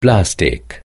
plastic.